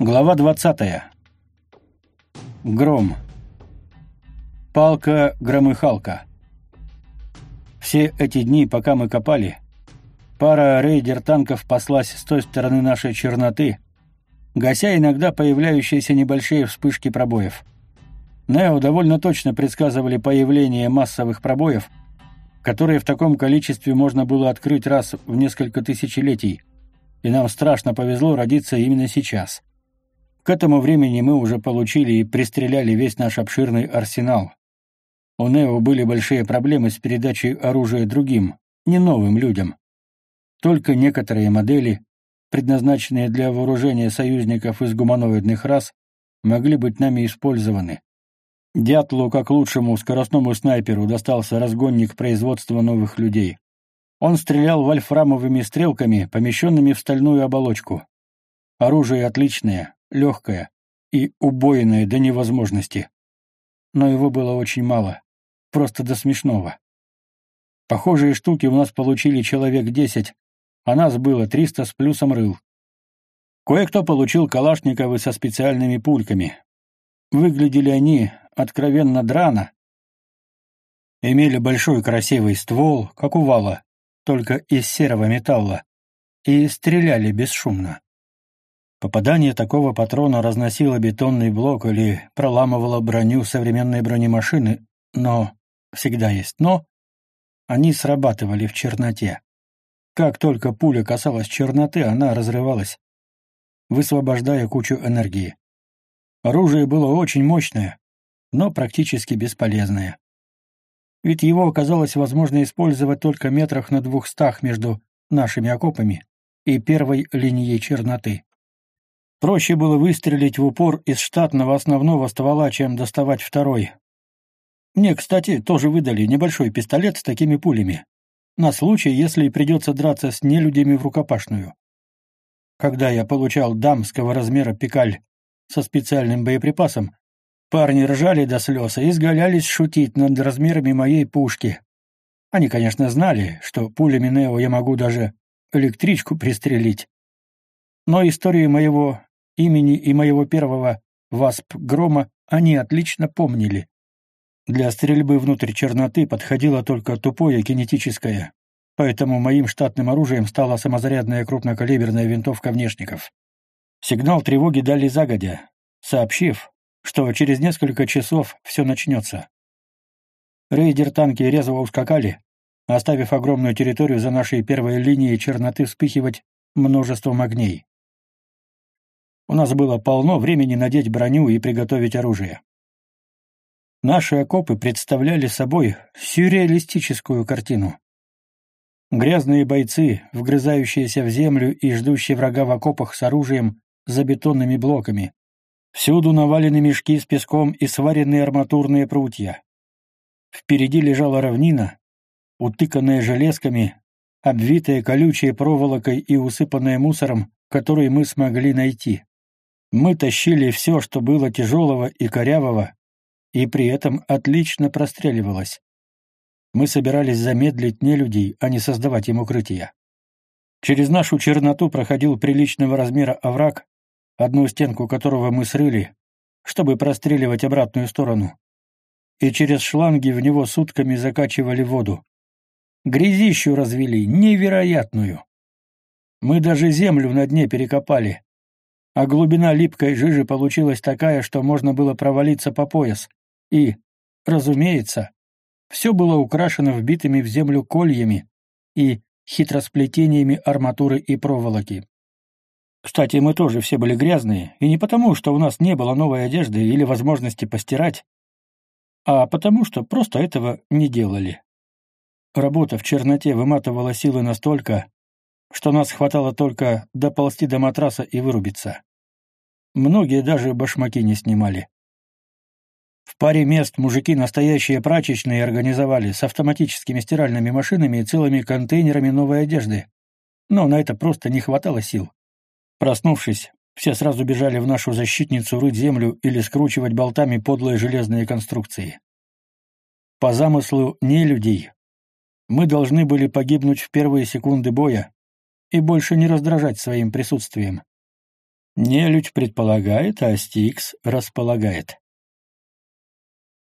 Глава 20. Гром. Палка-громыхалка. Все эти дни, пока мы копали, пара рейдер-танков паслась с той стороны нашей черноты, гася иногда появляющиеся небольшие вспышки пробоев. Нео довольно точно предсказывали появление массовых пробоев, которые в таком количестве можно было открыть раз в несколько тысячелетий, и нам страшно повезло родиться именно сейчас. К этому времени мы уже получили и пристреляли весь наш обширный арсенал. У Нео были большие проблемы с передачей оружия другим, не новым людям. Только некоторые модели, предназначенные для вооружения союзников из гуманоидных рас, могли быть нами использованы. Дятлу, как лучшему скоростному снайперу, достался разгонник производства новых людей. Он стрелял вольфрамовыми стрелками, помещенными в стальную оболочку. Оружие отличное, легкое и убойное до невозможности. Но его было очень мало, просто до смешного. Похожие штуки у нас получили человек десять, а нас было триста с плюсом рыл. Кое-кто получил калашниковы со специальными пульками. Выглядели они откровенно драно. Имели большой красивый ствол, как у вала, только из серого металла, и стреляли бесшумно. Попадание такого патрона разносило бетонный блок или проламывало броню современной бронемашины, но, всегда есть но, они срабатывали в черноте. Как только пуля касалась черноты, она разрывалась, высвобождая кучу энергии. Оружие было очень мощное, но практически бесполезное. Ведь его оказалось возможно использовать только метрах на двухстах между нашими окопами и первой линией черноты. Проще было выстрелить в упор из штатного основного ствола, чем доставать второй. Мне, кстати, тоже выдали небольшой пистолет с такими пулями, на случай, если придется драться с нелюдями в рукопашную. Когда я получал дамского размера пикаль со специальным боеприпасом, парни ржали до слез и изгалялись шутить над размерами моей пушки. Они, конечно, знали, что пулями Нео я могу даже электричку пристрелить. Но историю моего имени и моего первого ВАСП «Грома» они отлично помнили. Для стрельбы внутрь черноты подходило только тупое кинетическое, поэтому моим штатным оружием стала самозарядная крупнокалиберная винтовка внешников. Сигнал тревоги дали загодя, сообщив, что через несколько часов все начнется. Рейдер-танки резво ускакали, оставив огромную территорию за нашей первой линией черноты вспыхивать множеством огней. У нас было полно времени надеть броню и приготовить оружие. Наши окопы представляли собой сюрреалистическую картину. Грязные бойцы, вгрызающиеся в землю и ждущие врага в окопах с оружием за бетонными блоками. Всюду навалены мешки с песком и сваренные арматурные прутья. Впереди лежала равнина, утыканная железками, обвитая колючей проволокой и усыпанная мусором, который мы смогли найти. Мы тащили все, что было тяжелого и корявого, и при этом отлично простреливалось. Мы собирались замедлить нелюдей, а не создавать им укрытия. Через нашу черноту проходил приличного размера овраг, одну стенку которого мы срыли, чтобы простреливать обратную сторону. И через шланги в него сутками закачивали воду. Грязищу развели, невероятную. Мы даже землю на дне перекопали, а глубина липкой жижи получилась такая, что можно было провалиться по пояс. И, разумеется, все было украшено вбитыми в землю кольями и хитросплетениями арматуры и проволоки. Кстати, мы тоже все были грязные, и не потому, что у нас не было новой одежды или возможности постирать, а потому, что просто этого не делали. Работа в черноте выматывала силы настолько, что нас хватало только доползти до матраса и вырубиться. Многие даже башмаки не снимали. В паре мест мужики настоящие прачечные организовали с автоматическими стиральными машинами и целыми контейнерами новой одежды. Но на это просто не хватало сил. Проснувшись, все сразу бежали в нашу защитницу рыть землю или скручивать болтами подлые железные конструкции. По замыслу не людей, мы должны были погибнуть в первые секунды боя, и больше не раздражать своим присутствием. Нелюдь предполагает, а Стикс располагает.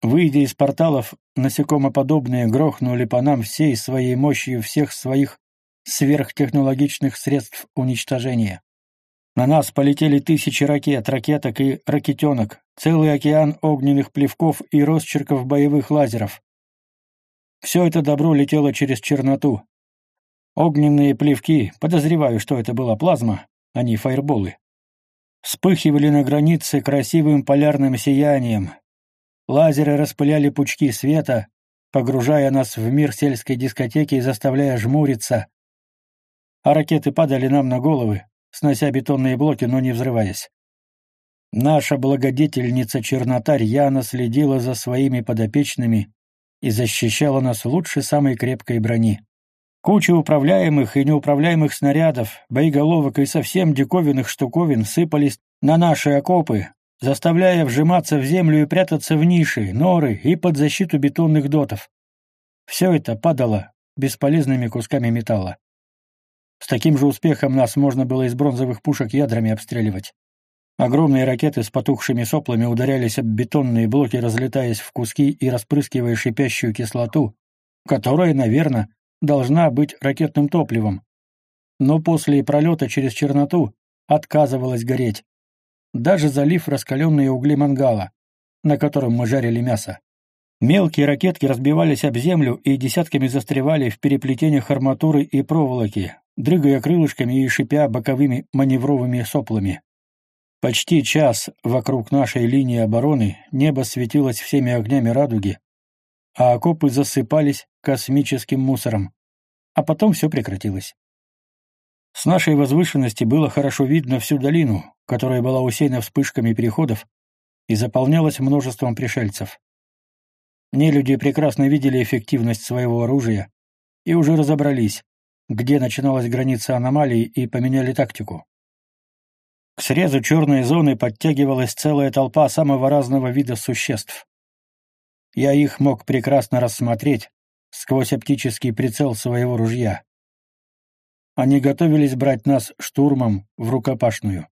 Выйдя из порталов, насекомоподобные грохнули по нам всей своей мощью всех своих сверхтехнологичных средств уничтожения. На нас полетели тысячи ракет, ракеток и ракетенок, целый океан огненных плевков и росчерков боевых лазеров. Все это добро летело через черноту. Огненные плевки, подозреваю, что это была плазма, а не фаерболы, вспыхивали на границе красивым полярным сиянием. Лазеры распыляли пучки света, погружая нас в мир сельской дискотеки и заставляя жмуриться. А ракеты падали нам на головы, снося бетонные блоки, но не взрываясь. Наша благодетельница Чернота рьяно следила за своими подопечными и защищала нас лучше самой крепкой брони. Куча управляемых и неуправляемых снарядов, боеголовок и совсем диковинных штуковин сыпались на наши окопы, заставляя вжиматься в землю и прятаться в ниши, норы и под защиту бетонных дотов. Все это падало бесполезными кусками металла. С таким же успехом нас можно было из бронзовых пушек ядрами обстреливать. Огромные ракеты с потухшими соплами ударялись об бетонные блоки, разлетаясь в куски и распрыскивая шипящую кислоту, которая, наверное, должна быть ракетным топливом. Но после пролета через черноту отказывалась гореть. Даже залив раскаленные угли мангала, на котором мы жарили мясо. Мелкие ракетки разбивались об землю и десятками застревали в переплетениях арматуры и проволоки, дрыгая крылышками и шипя боковыми маневровыми соплами. Почти час вокруг нашей линии обороны небо светилось всеми огнями радуги, а окопы засыпались космическим мусором. А потом все прекратилось. С нашей возвышенности было хорошо видно всю долину, которая была усеяна вспышками переходов и заполнялась множеством пришельцев. Нелюди прекрасно видели эффективность своего оружия и уже разобрались, где начиналась граница аномалии, и поменяли тактику. К срезу черной зоны подтягивалась целая толпа самого разного вида существ. Я их мог прекрасно рассмотреть сквозь оптический прицел своего ружья. Они готовились брать нас штурмом в рукопашную.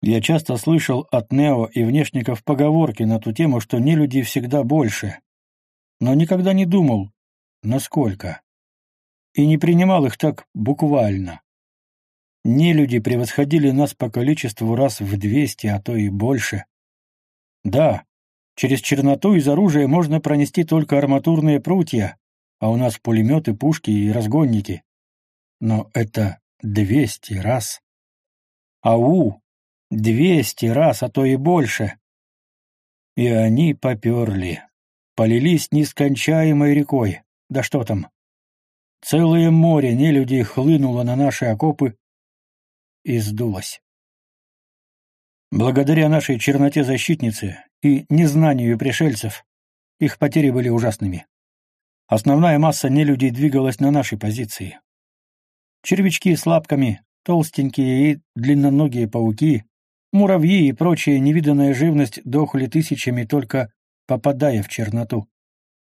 Я часто слышал от Нео и внешников поговорки на ту тему, что не люди всегда больше, но никогда не думал, насколько. И не принимал их так буквально. Не люди превосходили нас по количеству раз в двести, а то и больше. Да, Через черноту из оружия можно пронести только арматурные прутья, а у нас пулеметы, пушки и разгонники. Но это двести раз. Ау! Двести раз, а то и больше. И они поперли. Полились нескончаемой рекой. Да что там? Целое море нелюдей хлынуло на наши окопы и сдулось. Благодаря нашей черноте защитницы и незнанию пришельцев их потери были ужасными. Основная масса нелюдей двигалась на нашей позиции. Червячки с лапками, толстенькие и длинноногие пауки, муравьи и прочая невиданная живность дохли тысячами, только попадая в черноту.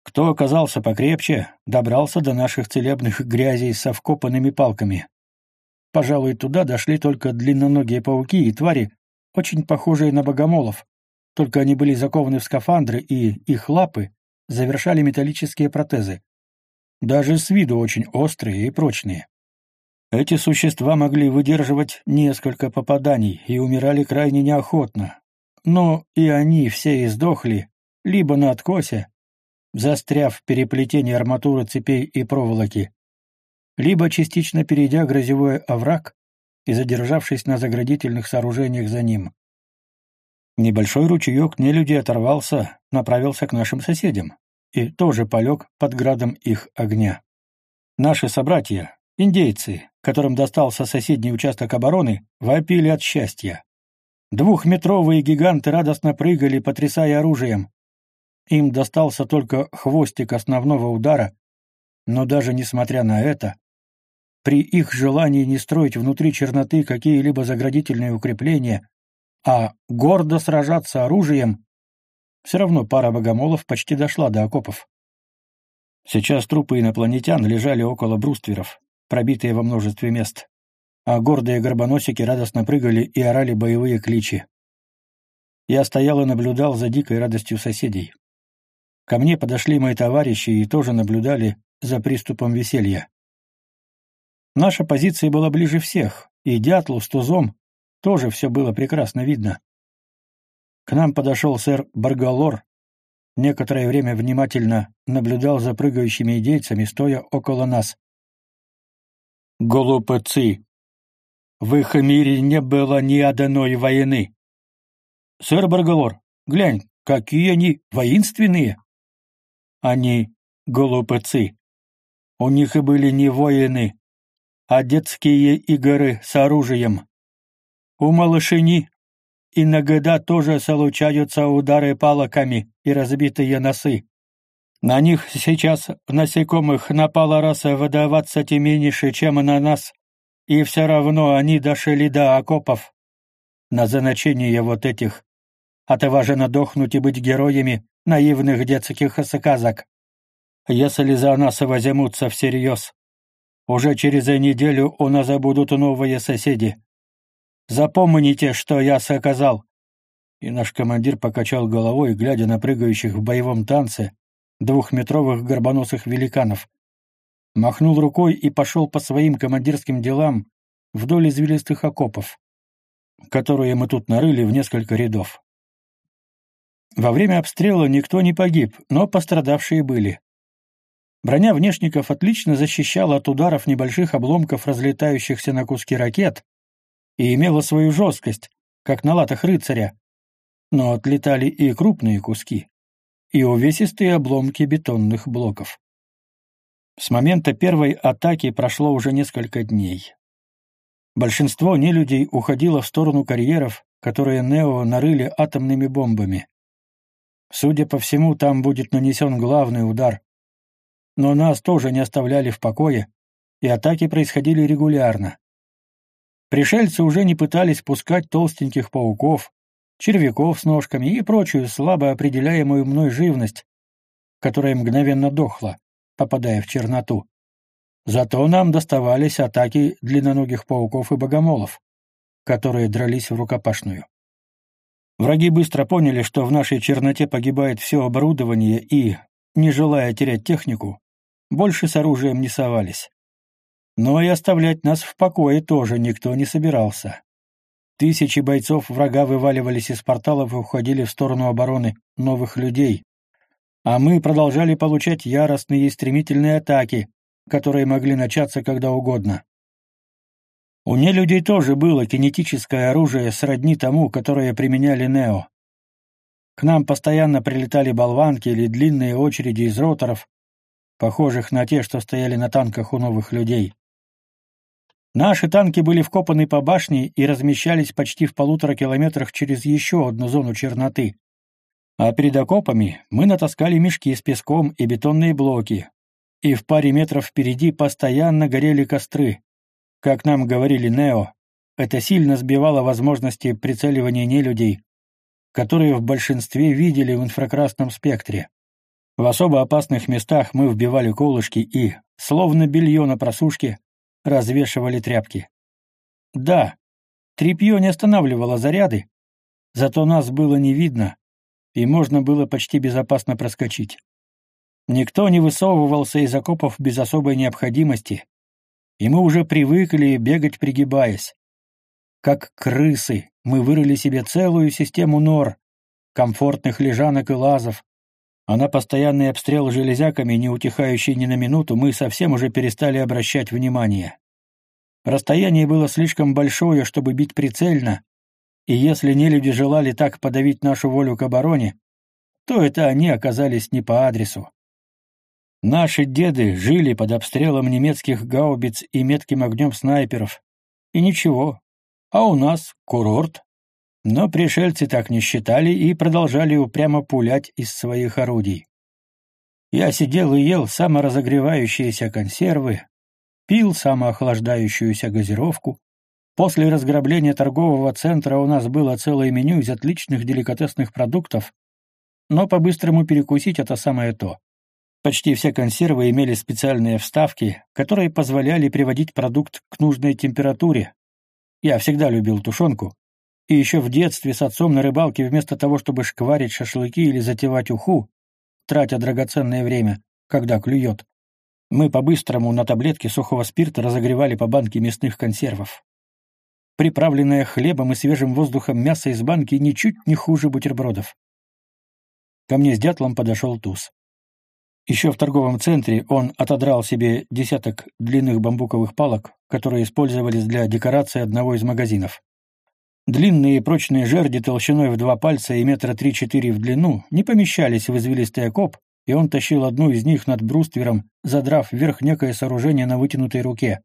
Кто оказался покрепче, добрался до наших целебных грязей со вкопанными палками. Пожалуй, туда дошли только длинноногие пауки и твари, очень похожие на богомолов, только они были закованы в скафандры, и их лапы завершали металлические протезы. Даже с виду очень острые и прочные. Эти существа могли выдерживать несколько попаданий и умирали крайне неохотно. Но и они все издохли, либо на откосе, застряв в переплетении арматуры цепей и проволоки, либо частично перейдя грозевой овраг и задержавшись на заградительных сооружениях за ним. Небольшой ручеек нелюди оторвался, направился к нашим соседям и тоже полег под градом их огня. Наши собратья, индейцы, которым достался соседний участок обороны, вопили от счастья. Двухметровые гиганты радостно прыгали, потрясая оружием. Им достался только хвостик основного удара, но даже несмотря на это, при их желании не строить внутри черноты какие-либо заградительные укрепления, а гордо сражаться оружием, все равно пара богомолов почти дошла до окопов. Сейчас трупы инопланетян лежали около брустверов, пробитые во множестве мест. а гордые горбоносики радостно прыгали и орали боевые кличи. Я стоял и наблюдал за дикой радостью соседей. Ко мне подошли мои товарищи и тоже наблюдали за приступом веселья. Наша позиция была ближе всех, и дятлу с тузом тоже все было прекрасно видно. К нам подошел сэр Баргалор, некоторое время внимательно наблюдал за прыгающими идейцами, стоя около нас. «Голубцы! В их мире не было ни одной войны!» «Сэр Баргалор, глянь, какие они воинственные!» «Они голубцы. У них и были не воины, а детские игры с оружием. У малышини иногда тоже случаются удары палками и разбитые носы. На них сейчас насекомых напала раса в двадцать меньше, чем на нас, и все равно они дошли до окопов. На значение вот этих отважно дохнуть и быть героями наивных детских сказок. Если за нас возьмутся всерьез, уже через неделю у нас будут новые соседи. Запомните, что я сказал. И наш командир покачал головой, глядя на прыгающих в боевом танце двухметровых горбоносых великанов. Махнул рукой и пошел по своим командирским делам вдоль извилистых окопов, которые мы тут нарыли в несколько рядов. Во время обстрела никто не погиб, но пострадавшие были. Броня внешников отлично защищала от ударов небольших обломков разлетающихся на куски ракет и имела свою жесткость, как на латах рыцаря. Но отлетали и крупные куски, и увесистые обломки бетонных блоков. С момента первой атаки прошло уже несколько дней. Большинство нелюдей уходило в сторону карьеров, которые Нео нарыли атомными бомбами. Судя по всему, там будет нанесен главный удар, но нас тоже не оставляли в покое, и атаки происходили регулярно. Пришельцы уже не пытались пускать толстеньких пауков, червяков с ножками и прочую слабо определяемую мной живность, которая мгновенно дохла, попадая в черноту. Зато нам доставались атаки длинноногих пауков и богомолов, которые дрались в рукопашную. Враги быстро поняли, что в нашей черноте погибает все оборудование и, не желая терять технику, больше с оружием не совались. Но и оставлять нас в покое тоже никто не собирался. Тысячи бойцов врага вываливались из порталов и уходили в сторону обороны новых людей, а мы продолжали получать яростные и стремительные атаки, которые могли начаться когда угодно. У нелюдей тоже было кинетическое оружие сродни тому, которое применяли Нео. К нам постоянно прилетали болванки или длинные очереди из роторов, похожих на те, что стояли на танках у новых людей. Наши танки были вкопаны по башне и размещались почти в полутора километрах через еще одну зону черноты. А перед окопами мы натаскали мешки с песком и бетонные блоки, и в паре метров впереди постоянно горели костры. Как нам говорили Нео, это сильно сбивало возможности прицеливания нелюдей, которые в большинстве видели в инфракрасном спектре. В особо опасных местах мы вбивали колышки и, словно белье на просушке, развешивали тряпки. Да, тряпье не останавливало заряды, зато нас было не видно, и можно было почти безопасно проскочить. Никто не высовывался из окопов без особой необходимости, и мы уже привыкли бегать пригибаясь. Как крысы, мы вырыли себе целую систему нор, комфортных лежанок и лазов, а на постоянный обстрел железяками, не утихающий ни на минуту, мы совсем уже перестали обращать внимание. Расстояние было слишком большое, чтобы бить прицельно, и если нелюди желали так подавить нашу волю к обороне, то это они оказались не по адресу. Наши деды жили под обстрелом немецких гаубиц и метким огнем снайперов. И ничего, а у нас курорт. Но пришельцы так не считали и продолжали упрямо пулять из своих орудий. Я сидел и ел саморазогревающиеся консервы, пил самоохлаждающуюся газировку. После разграбления торгового центра у нас было целое меню из отличных деликатесных продуктов, но по-быстрому перекусить это самое то. Почти все консервы имели специальные вставки, которые позволяли приводить продукт к нужной температуре. Я всегда любил тушенку. И еще в детстве с отцом на рыбалке вместо того, чтобы шкварить шашлыки или затевать уху, тратя драгоценное время, когда клюет, мы по-быстрому на таблетке сухого спирта разогревали по банке мясных консервов. Приправленное хлебом и свежим воздухом мясо из банки ничуть не хуже бутербродов. Ко мне с дятлом подошел туз. Еще в торговом центре он отодрал себе десяток длинных бамбуковых палок, которые использовались для декорации одного из магазинов. Длинные и прочные жерди толщиной в два пальца и метра три-четыре в длину не помещались в извилистый окоп, и он тащил одну из них над бруствером, задрав вверх некое сооружение на вытянутой руке.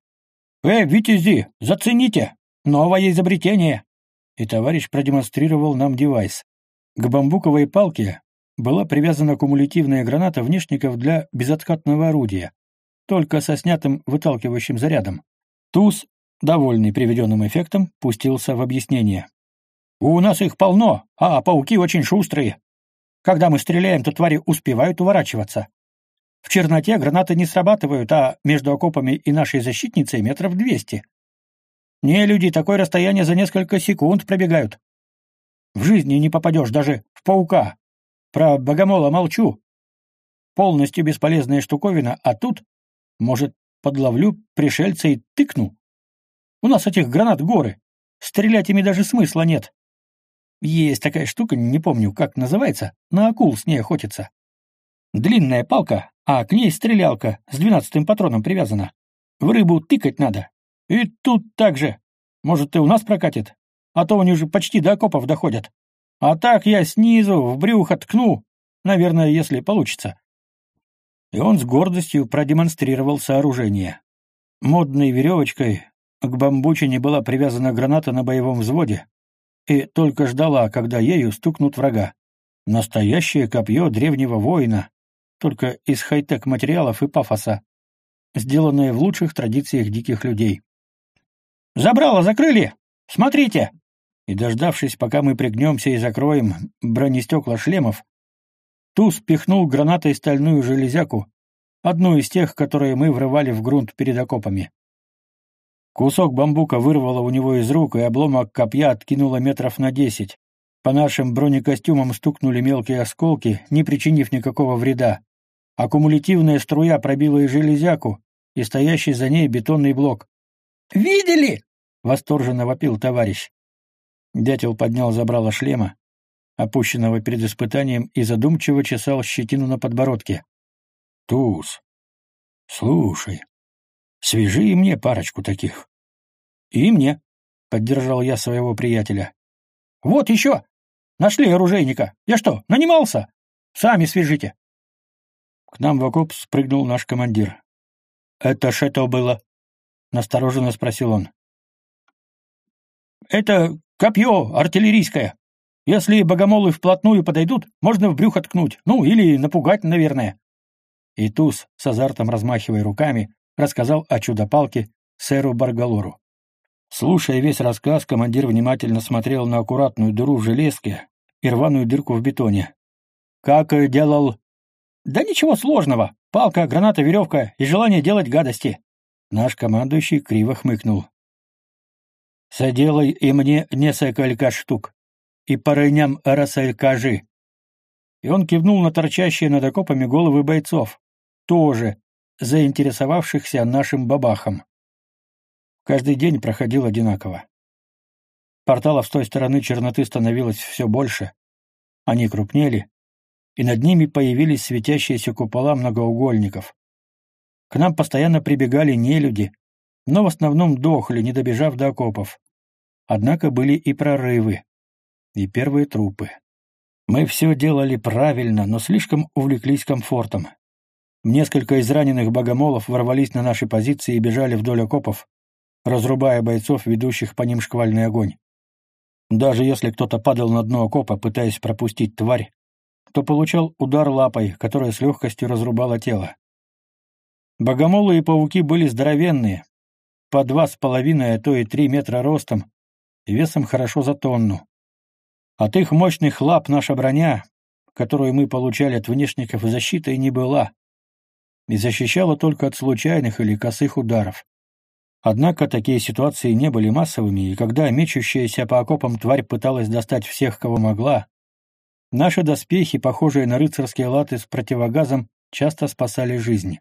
«Эй, витязи, зацените! Новое изобретение!» И товарищ продемонстрировал нам девайс. К бамбуковой палке была привязана кумулятивная граната внешников для безоткатного орудия, только со снятым выталкивающим зарядом. Туз, довольный приведенным эффектом, пустился в объяснение. «У нас их полно, а пауки очень шустрые. Когда мы стреляем, то твари успевают уворачиваться. В черноте гранаты не срабатывают, а между окопами и нашей защитницей метров двести. Не люди, такое расстояние за несколько секунд пробегают. В жизни не попадешь даже в паука, про богомола молчу. Полностью бесполезная штуковина, а тут, может, подловлю пришельца и тыкну. У нас этих гранат горы. Стрелять ими даже смысла нет. Есть такая штука, не помню, как называется, на акул с ней охотится. Длинная палка, а к ней стрелялка с двенадцатым патроном привязана. В рыбу тыкать надо. И тут так же. Может, и у нас прокатит? А то они уже почти до окопов доходят. А так я снизу в брюхо ткну, наверное, если получится. И он с гордостью продемонстрировал сооружение. Модной веревочкой к бамбучине была привязана граната на боевом взводе и только ждала, когда ею стукнут врага. Настоящее копье древнего воина, только из хай-тек материалов и пафоса, сделанное в лучших традициях диких людей. «Забрало, закрыли! Смотрите!» и, дождавшись, пока мы пригнемся и закроем бронестекла шлемов, Туз пихнул гранатой стальную железяку, одну из тех, которые мы врывали в грунт перед окопами. Кусок бамбука вырвало у него из рук, и обломок копья откинуло метров на десять. По нашим бронекостюмам стукнули мелкие осколки, не причинив никакого вреда. Аккумулятивная струя пробила и железяку, и стоящий за ней бетонный блок. «Видели?» — восторженно вопил товарищ. Дятел поднял забрало шлема, опущенного перед испытанием, и задумчиво чесал щетину на подбородке. — Туз, слушай, свяжи мне парочку таких. — И мне, — поддержал я своего приятеля. — Вот еще! Нашли оружейника. Я что, нанимался? Сами свяжите. К нам в окоп спрыгнул наш командир. — Это что было? — настороженно спросил он. — Это Копье артиллерийское. Если богомолы вплотную подойдут, можно в брюхо ткнуть. Ну, или напугать, наверное. И Туз, с азартом размахивая руками, рассказал о чудо-палке сэру Баргалору. Слушая весь рассказ, командир внимательно смотрел на аккуратную дыру в железке и рваную дырку в бетоне. «Как делал?» «Да ничего сложного. Палка, граната, веревка и желание делать гадости». Наш командующий криво хмыкнул. Соделай и мне несколько штук, и парыням рассалькажи. И он кивнул на торчащие над окопами головы бойцов, тоже заинтересовавшихся нашим бабахом. Каждый день проходил одинаково. Порталов с той стороны черноты становилось все больше. Они крупнели, и над ними появились светящиеся купола многоугольников. К нам постоянно прибегали нелюди, но в основном дохли, не добежав до окопов. Однако были и прорывы, и первые трупы. Мы все делали правильно, но слишком увлеклись комфортом. Несколько из раненых богомолов ворвались на наши позиции и бежали вдоль окопов, разрубая бойцов, ведущих по ним шквальный огонь. Даже если кто-то падал на дно окопа, пытаясь пропустить тварь, то получал удар лапой, которая с легкостью разрубала тело. Богомолы и пауки были здоровенные, по два с половиной, а то и три метра ростом, весом хорошо за тонну. От их мощных лап наша броня, которую мы получали от внешников защиты, не была. И защищала только от случайных или косых ударов. Однако такие ситуации не были массовыми, и когда мечущаяся по окопам тварь пыталась достать всех, кого могла, наши доспехи, похожие на рыцарские латы с противогазом, часто спасали жизнь.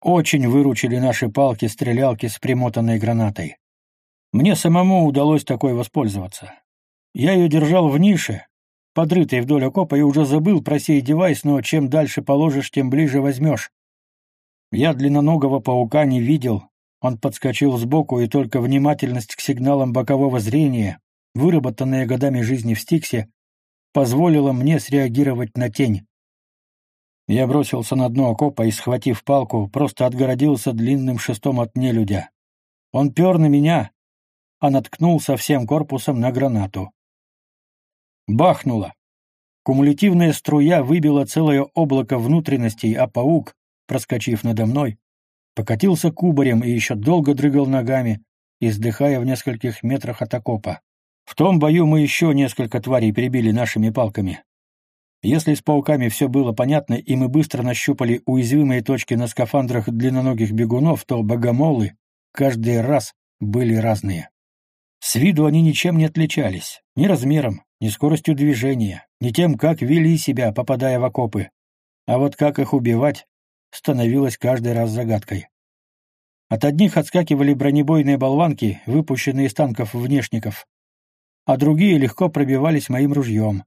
Очень выручили наши палки-стрелялки с примотанной гранатой. Мне самому удалось такой воспользоваться. Я ее держал в нише, подрытой вдоль окопа, и уже забыл про сей девайс, но чем дальше положишь, тем ближе возьмешь. Я длинноногого паука не видел, он подскочил сбоку, и только внимательность к сигналам бокового зрения, выработанная годами жизни в Стиксе, позволила мне среагировать на тень. Я бросился на дно окопа и, схватив палку, просто отгородился длинным шестом от нелюдя. Он пер на меня, а наткнулся всем корпусом на гранату. Бахнуло. Кумулятивная струя выбила целое облако внутренностей, а паук, проскочив надо мной, покатился кубарем и еще долго дрыгал ногами, издыхая в нескольких метрах от окопа. В том бою мы еще несколько тварей перебили нашими палками. Если с пауками все было понятно, и мы быстро нащупали уязвимые точки на скафандрах длинноногих бегунов, то богомолы каждый раз были разные. С виду они ничем не отличались, ни размером, ни скоростью движения, ни тем, как вели себя, попадая в окопы. А вот как их убивать, становилось каждый раз загадкой. От одних отскакивали бронебойные болванки, выпущенные из танков внешников, а другие легко пробивались моим ружьем.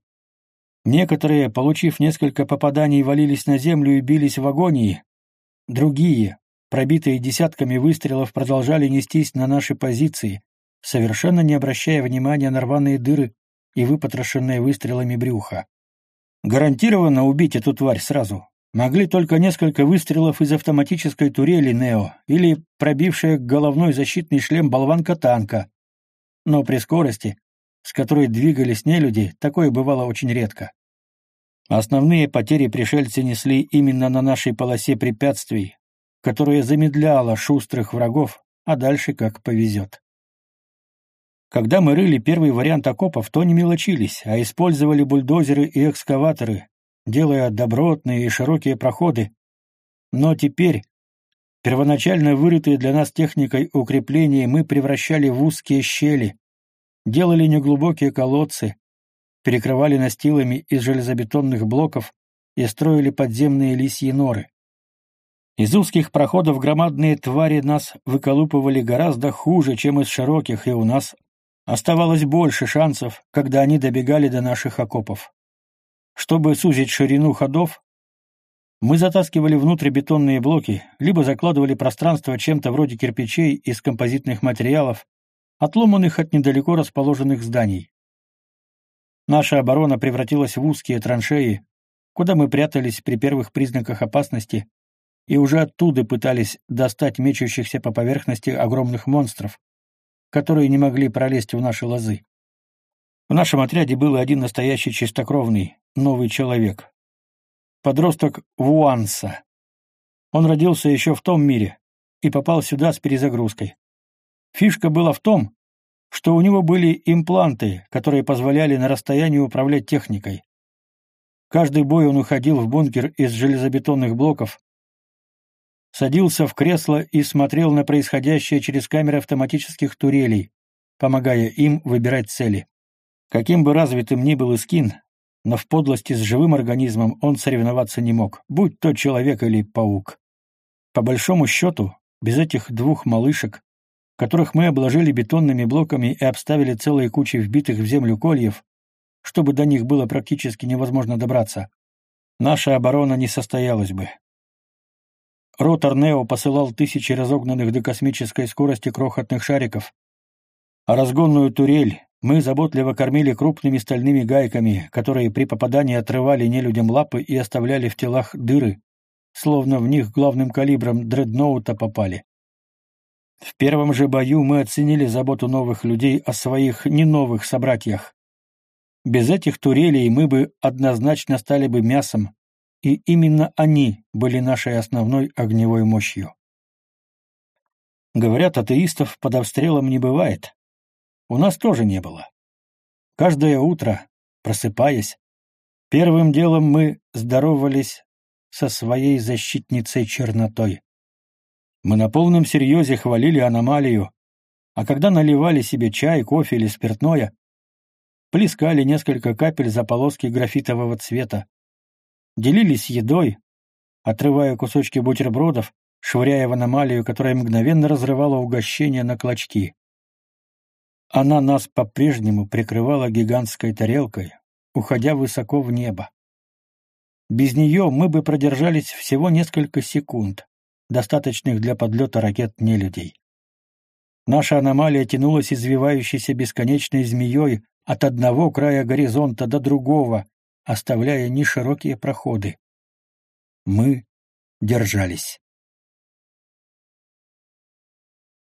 Некоторые, получив несколько попаданий, валились на землю и бились в агонии. Другие, пробитые десятками выстрелов, продолжали нестись на наши позиции, совершенно не обращая внимания на рваные дыры и выпотрошенные выстрелами брюха. Гарантированно убить эту тварь сразу могли только несколько выстрелов из автоматической турели «Нео» или пробившая головной защитный шлем болванка танка. Но при скорости, с которой двигались нелюди, такое бывало очень редко. Основные потери пришельцы несли именно на нашей полосе препятствий, которая замедляла шустрых врагов, а дальше как повезет. Когда мы рыли первый вариант окопов, то не мелочились, а использовали бульдозеры и экскаваторы, делая добротные и широкие проходы. Но теперь первоначально вырытые для нас техникой укрепления мы превращали в узкие щели, делали неглубокие колодцы, перекрывали настилами из железобетонных блоков и строили подземные лисьи норы. Из узких проходов громадные твари нас выколупывали гораздо хуже, чем из широких, и у нас Оставалось больше шансов, когда они добегали до наших окопов. Чтобы сузить ширину ходов, мы затаскивали внутрь бетонные блоки, либо закладывали пространство чем-то вроде кирпичей из композитных материалов, отломанных от недалеко расположенных зданий. Наша оборона превратилась в узкие траншеи, куда мы прятались при первых признаках опасности и уже оттуда пытались достать мечущихся по поверхности огромных монстров, которые не могли пролезть в наши лозы. В нашем отряде был один настоящий чистокровный, новый человек. Подросток Вуанса. Он родился еще в том мире и попал сюда с перезагрузкой. Фишка была в том, что у него были импланты, которые позволяли на расстоянии управлять техникой. Каждый бой он уходил в бункер из железобетонных блоков, садился в кресло и смотрел на происходящее через камеры автоматических турелей, помогая им выбирать цели. Каким бы развитым ни был Искин, но в подлости с живым организмом он соревноваться не мог, будь то человек или паук. По большому счету, без этих двух малышек, которых мы обложили бетонными блоками и обставили целые кучи вбитых в землю кольев, чтобы до них было практически невозможно добраться, наша оборона не состоялась бы. Ротор Нео посылал тысячи разогнанных до космической скорости крохотных шариков, а разгонную турель мы заботливо кормили крупными стальными гайками, которые при попадании отрывали нелюдям лапы и оставляли в телах дыры, словно в них главным калибром дредноута попали. В первом же бою мы оценили заботу новых людей о своих не новых собратьях. Без этих турелей мы бы однозначно стали бы мясом, и именно они были нашей основной огневой мощью. Говорят, атеистов под обстрелом не бывает. У нас тоже не было. Каждое утро, просыпаясь, первым делом мы здоровались со своей защитницей чернотой. Мы на полном серьезе хвалили аномалию, а когда наливали себе чай, кофе или спиртное, плескали несколько капель за полоски графитового цвета, делились едой, отрывая кусочки бутербродов, швыряя в аномалию, которая мгновенно разрывала угощение на клочки. Она нас по-прежнему прикрывала гигантской тарелкой, уходя высоко в небо. Без нее мы бы продержались всего несколько секунд, достаточных для подлета ракет нелюдей. Наша аномалия тянулась извивающейся бесконечной змеей от одного края горизонта до другого, оставляя неширокие проходы. Мы держались.